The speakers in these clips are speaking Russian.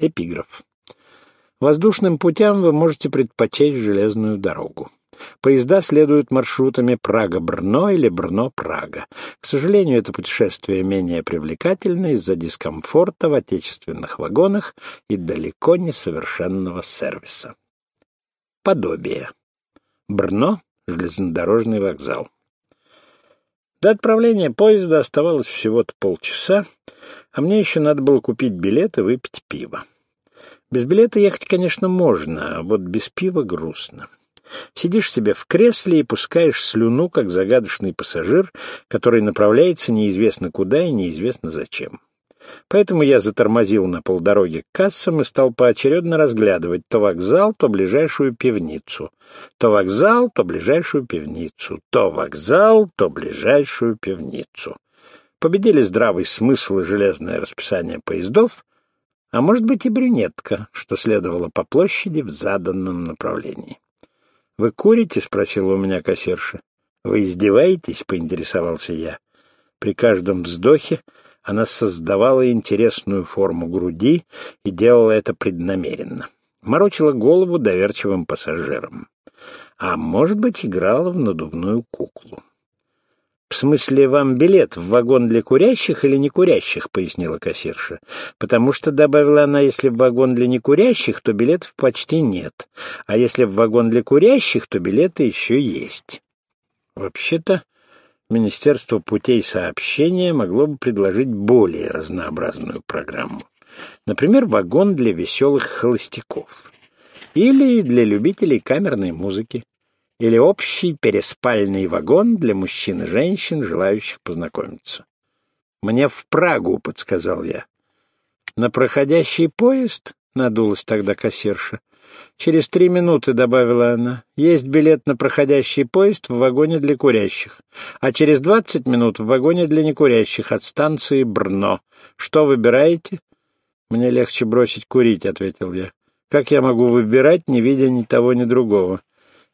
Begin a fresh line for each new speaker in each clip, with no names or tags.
Эпиграф. Воздушным путям вы можете предпочесть железную дорогу. Поезда следуют маршрутами Прага-Брно или Брно-Прага. К сожалению, это путешествие менее привлекательно из-за дискомфорта в отечественных вагонах и далеко не совершенного сервиса. Подобие. Брно — железнодорожный вокзал. До отправления поезда оставалось всего-то полчаса, а мне еще надо было купить билет и выпить пиво. Без билета ехать, конечно, можно, а вот без пива грустно. Сидишь себе в кресле и пускаешь слюну, как загадочный пассажир, который направляется неизвестно куда и неизвестно зачем. Поэтому я затормозил на полдороге к кассам и стал поочередно разглядывать то вокзал, то ближайшую пивницу. То вокзал, то ближайшую пивницу. То вокзал, то ближайшую пивницу. Победили здравый смысл и железное расписание поездов, а может быть и брюнетка, что следовало по площади в заданном направлении. «Вы курите?» — спросила у меня кассирша. «Вы издеваетесь?» — поинтересовался я. При каждом вздохе она создавала интересную форму груди и делала это преднамеренно. Морочила голову доверчивым пассажирам. А может быть, играла в надувную куклу. «В смысле, вам билет в вагон для курящих или некурящих?» — пояснила кассирша. «Потому что, — добавила она, — если в вагон для некурящих, то билетов почти нет, а если в вагон для курящих, то билеты еще есть». Вообще-то, Министерство путей сообщения могло бы предложить более разнообразную программу. Например, вагон для веселых холостяков. Или для любителей камерной музыки или общий переспальный вагон для мужчин и женщин, желающих познакомиться. «Мне в Прагу», — подсказал я. «На проходящий поезд?» — надулась тогда кассирша. «Через три минуты», — добавила она, — «есть билет на проходящий поезд в вагоне для курящих, а через двадцать минут в вагоне для некурящих от станции Брно. Что выбираете?» «Мне легче бросить курить», — ответил я. «Как я могу выбирать, не видя ни того, ни другого?»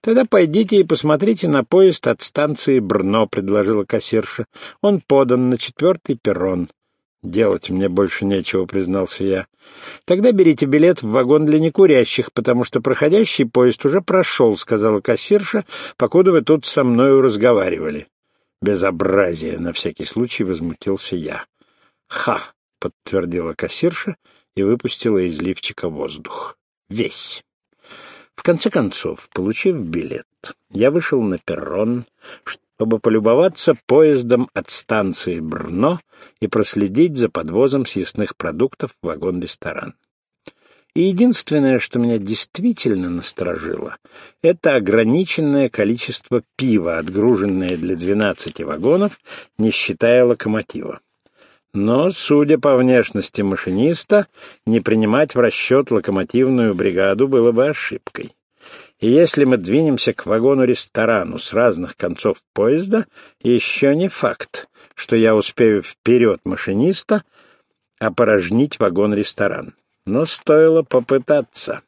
«Тогда пойдите и посмотрите на поезд от станции Брно», — предложила кассирша. «Он подан на четвертый перрон». «Делать мне больше нечего», — признался я. «Тогда берите билет в вагон для некурящих, потому что проходящий поезд уже прошел», — сказала кассирша, покуда вы тут со мною разговаривали. «Безобразие!» — на всякий случай возмутился я. «Ха!» — подтвердила кассирша и выпустила из лифчика воздух. «Весь!» В конце концов, получив билет, я вышел на перрон, чтобы полюбоваться поездом от станции Брно и проследить за подвозом съестных продуктов в вагон-ресторан. И единственное, что меня действительно насторожило, это ограниченное количество пива, отгруженное для 12 вагонов, не считая локомотива. Но, судя по внешности машиниста, не принимать в расчет локомотивную бригаду было бы ошибкой. И если мы двинемся к вагону-ресторану с разных концов поезда, еще не факт, что я успею вперед машиниста опорожнить вагон-ресторан. Но стоило попытаться.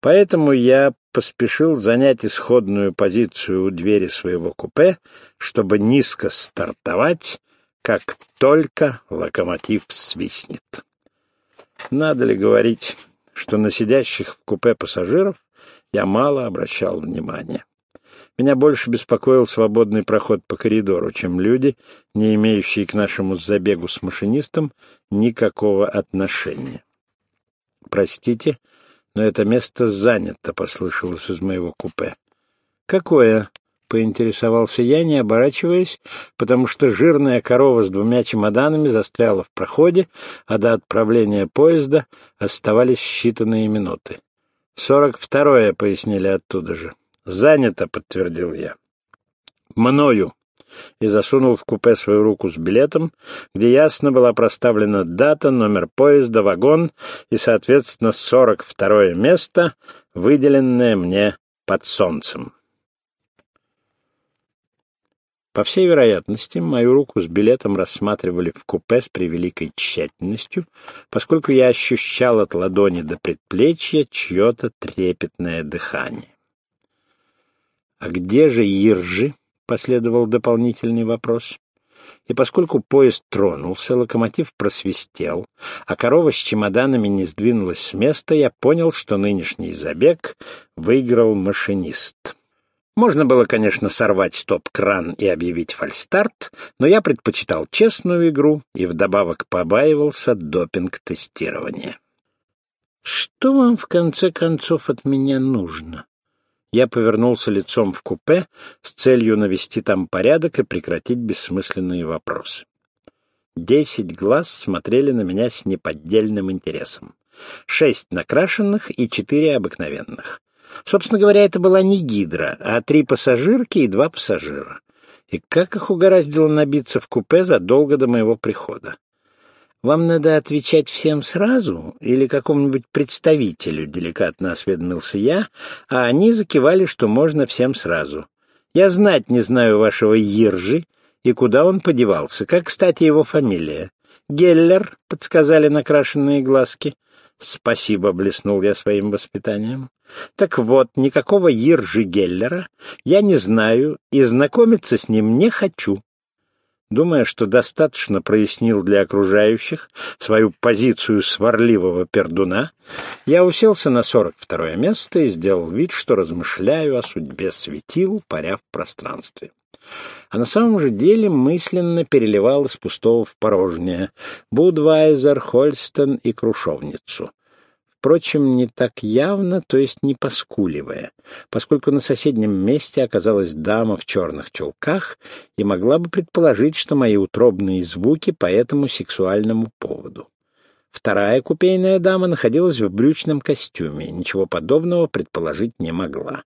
Поэтому я поспешил занять исходную позицию у двери своего купе, чтобы низко стартовать как только локомотив свистнет. Надо ли говорить, что на сидящих в купе пассажиров я мало обращал внимания. Меня больше беспокоил свободный проход по коридору, чем люди, не имеющие к нашему забегу с машинистом никакого отношения. «Простите, но это место занято», — послышалось из моего купе. «Какое?» поинтересовался я, не оборачиваясь, потому что жирная корова с двумя чемоданами застряла в проходе, а до отправления поезда оставались считанные минуты. «Сорок второе», — пояснили оттуда же. «Занято», — подтвердил я. «Мною» и засунул в купе свою руку с билетом, где ясно была проставлена дата, номер поезда, вагон и, соответственно, сорок второе место, выделенное мне под солнцем. По всей вероятности, мою руку с билетом рассматривали в купе с превеликой тщательностью, поскольку я ощущал от ладони до предплечья чье-то трепетное дыхание. «А где же Иржи?» — последовал дополнительный вопрос. И поскольку поезд тронулся, локомотив просвистел, а корова с чемоданами не сдвинулась с места, я понял, что нынешний забег выиграл машинист. Можно было, конечно, сорвать стоп-кран и объявить фальстарт, но я предпочитал честную игру и вдобавок побаивался допинг-тестирования. «Что вам, в конце концов, от меня нужно?» Я повернулся лицом в купе с целью навести там порядок и прекратить бессмысленные вопросы. Десять глаз смотрели на меня с неподдельным интересом. Шесть накрашенных и четыре обыкновенных. Собственно говоря, это была не гидра, а три пассажирки и два пассажира. И как их угораздило набиться в купе задолго до моего прихода? «Вам надо отвечать всем сразу или какому-нибудь представителю?» — деликатно осведомился я, а они закивали, что можно всем сразу. «Я знать не знаю вашего Иржи и куда он подевался. Как, кстати, его фамилия?» «Геллер», — подсказали накрашенные глазки. «Спасибо», — блеснул я своим воспитанием. «Так вот, никакого Иржи Геллера я не знаю и знакомиться с ним не хочу». Думая, что достаточно прояснил для окружающих свою позицию сварливого пердуна, я уселся на сорок второе место и сделал вид, что размышляю о судьбе светил, паря в пространстве. А на самом же деле мысленно переливал из пустого в порожнее Будвайзер, Хольстон и Крушовницу впрочем, не так явно, то есть не поскуливая, поскольку на соседнем месте оказалась дама в черных чулках и могла бы предположить, что мои утробные звуки по этому сексуальному поводу. Вторая купейная дама находилась в брючном костюме, ничего подобного предположить не могла.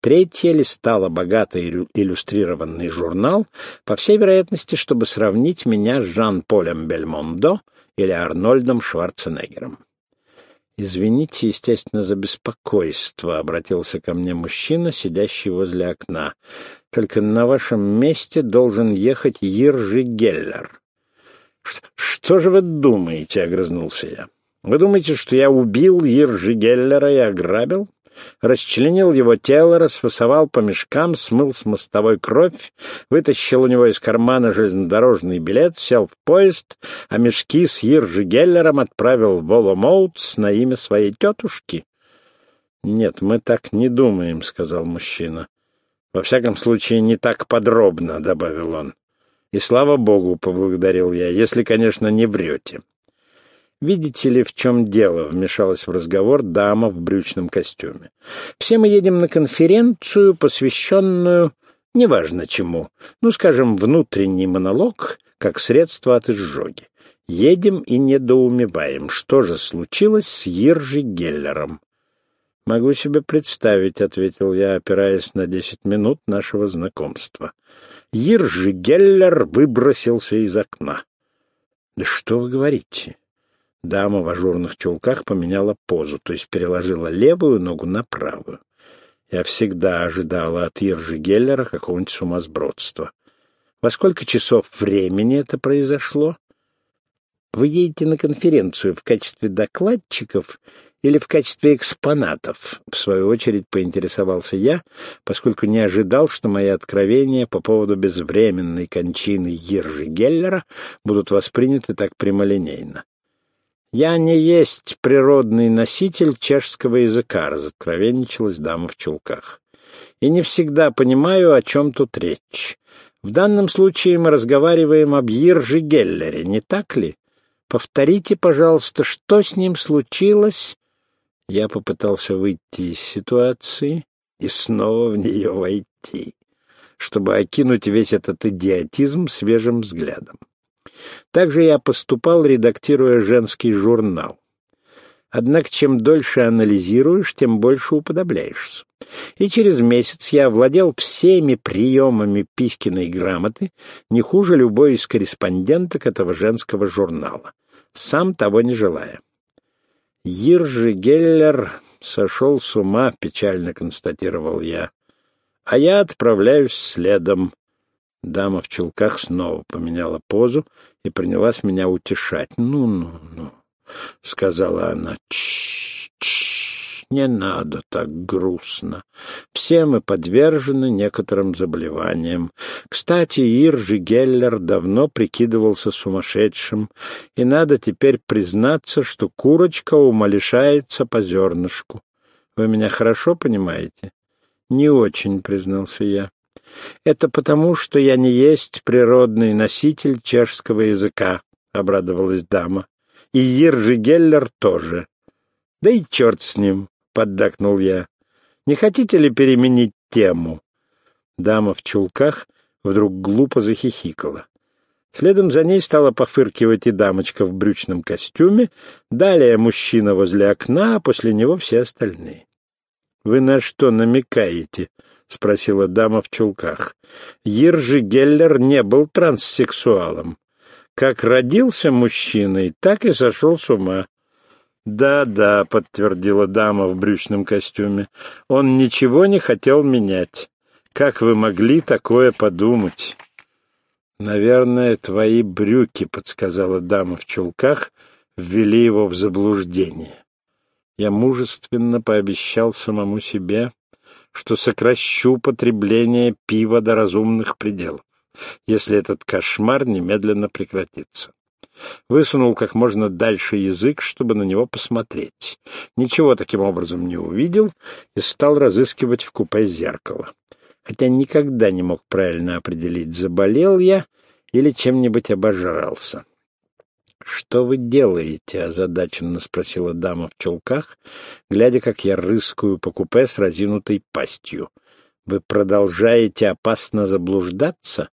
Третья листала богатый иллюстрированный журнал, по всей вероятности, чтобы сравнить меня с Жан-Полем Бельмондо или Арнольдом Шварценеггером. «Извините, естественно, за беспокойство», — обратился ко мне мужчина, сидящий возле окна. «Только на вашем месте должен ехать Иржи Геллер». «Что же вы думаете?» — огрызнулся я. «Вы думаете, что я убил Иржи Геллера и ограбил? Расчленил его тело, расфасовал по мешкам, смыл с мостовой кровь, вытащил у него из кармана железнодорожный билет, сел в поезд, а мешки с Иржи Геллером отправил в Воломоутс на имя своей тетушки. — Нет, мы так не думаем, — сказал мужчина. — Во всяком случае, не так подробно, — добавил он. — И слава богу, — поблагодарил я, — если, конечно, не врете. «Видите ли, в чем дело?» — вмешалась в разговор дама в брючном костюме. «Все мы едем на конференцию, посвященную неважно чему, ну, скажем, внутренний монолог, как средство от изжоги. Едем и недоумеваем, что же случилось с Иржи Геллером». «Могу себе представить», — ответил я, опираясь на десять минут нашего знакомства. Иржи Геллер выбросился из окна. «Да что вы говорите? Дама в ажурных чулках поменяла позу, то есть переложила левую ногу на правую. Я всегда ожидала от Иржи Геллера какого-нибудь сумасбродства. Во сколько часов времени это произошло? Вы едете на конференцию в качестве докладчиков или в качестве экспонатов? В свою очередь поинтересовался я, поскольку не ожидал, что мои откровения по поводу безвременной кончины Ержи Геллера будут восприняты так прямолинейно. «Я не есть природный носитель чешского языка», — разоткровенничалась дама в чулках. «И не всегда понимаю, о чем тут речь. В данном случае мы разговариваем об Ирже Геллере, не так ли? Повторите, пожалуйста, что с ним случилось?» Я попытался выйти из ситуации и снова в нее войти, чтобы окинуть весь этот идиотизм свежим взглядом. Также я поступал, редактируя женский журнал. Однако чем дольше анализируешь, тем больше уподобляешься. И через месяц я владел всеми приемами Писькиной грамоты, не хуже любой из корреспонденток этого женского журнала, сам того не желая. Иржи Геллер сошел с ума, печально констатировал я. А я отправляюсь следом. Дама в чулках снова поменяла позу и принялась меня утешать. «Ну, ну, ну», — сказала она, «Чш, чш, не надо так грустно. Все мы подвержены некоторым заболеваниям. Кстати, Иржи Геллер давно прикидывался сумасшедшим, и надо теперь признаться, что курочка умалишается по зернышку. Вы меня хорошо понимаете? Не очень, признался я. Это потому, что я не есть природный носитель чешского языка, обрадовалась дама. И Иржи Геллер тоже. Да и черт с ним, поддакнул я. Не хотите ли переменить тему? Дама в чулках вдруг глупо захихикала. Следом за ней стала пофыркивать и дамочка в брючном костюме, далее мужчина возле окна, а после него все остальные. «Вы на что намекаете?» — спросила дама в чулках. «Ержи Геллер не был транссексуалом. Как родился мужчиной, так и сошел с ума». «Да-да», — подтвердила дама в брючном костюме, — «он ничего не хотел менять. Как вы могли такое подумать?» «Наверное, твои брюки», — подсказала дама в чулках, — ввели его в заблуждение я мужественно пообещал самому себе, что сокращу потребление пива до разумных пределов, если этот кошмар немедленно прекратится. Высунул как можно дальше язык, чтобы на него посмотреть. Ничего таким образом не увидел и стал разыскивать в купе зеркало. Хотя никогда не мог правильно определить, заболел я или чем-нибудь обожрался. «Что вы делаете?» — озадаченно спросила дама в чулках, глядя, как я рыскаю по купе с разинутой пастью. «Вы продолжаете опасно заблуждаться?»